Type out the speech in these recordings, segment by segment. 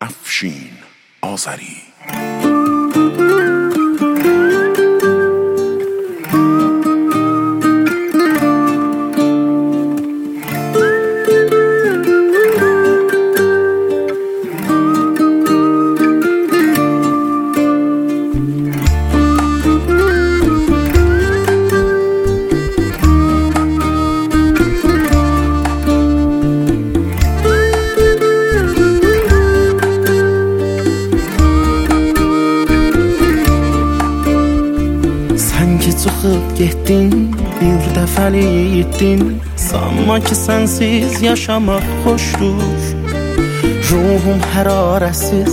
افشین آذری. Çıxıb getdin, bir dəfəlik itdin Sanma ki sənsiz yaşamaq xoşdur Ruhum hərarəsiz,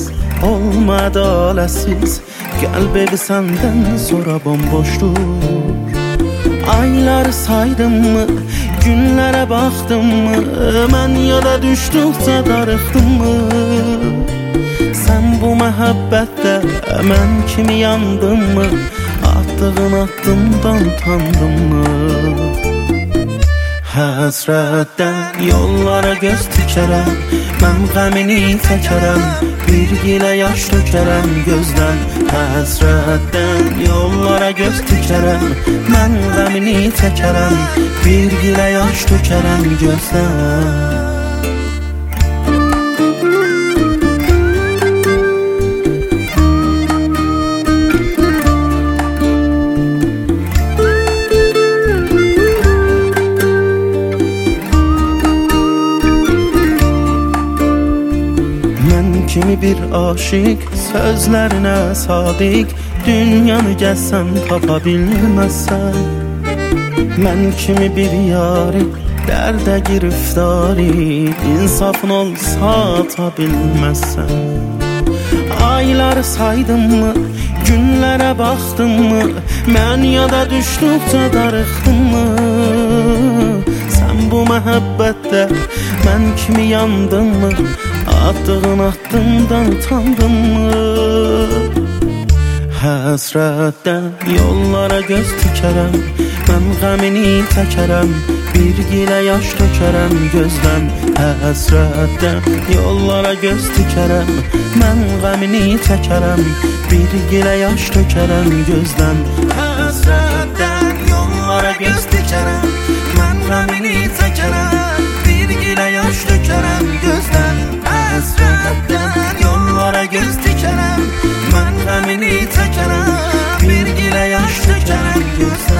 olma ədaləsiz Qəlb evi səndən sonra bomboşdur Ayları saydım mı, günlərə baxdım mı? Mən yada düşdükcə darıxdım mı? Sən bu məhəbbətdə mən kimi yandım mı Attığın addımdan utandım mı? Həsrətdən yollara göz tikərəm Mən qəmini çəkərəm Bir gilə yaş tökərəm gözdən Həsrətdən yollara göz tikərəm Mən qəmini çəkərəm Bir gilə yaş tökərəm gözdən kimi bir aşiq sözlərinə sadiq Dünyanı gəzsən tapa bilməzsən Mən kimi bir yari dərdə giriftari İnsafın olsa ata bilməzsən Ayları saydım mı, günlərə baxdım mı? Mən yada düşdükcə darıxdım mı? Sən bu məhəbbətdə mən kimi yandın mı Attığın addımdan utandın mı? Həsrətdən yollara göz tikərəm Mən qəmini təkərəm Bir gilə yaş tökərəm gözdən Həsrətdən yollara göz tikərəm Mən qəmini təkərəm Bir gilə yaş tökərəm gözdən Həsrətdən yollara göz tikərəm Mən qəmini təkərəm Bir gilə yaş tökərəm Beni tekeren bir gile yaş dökeren gözler.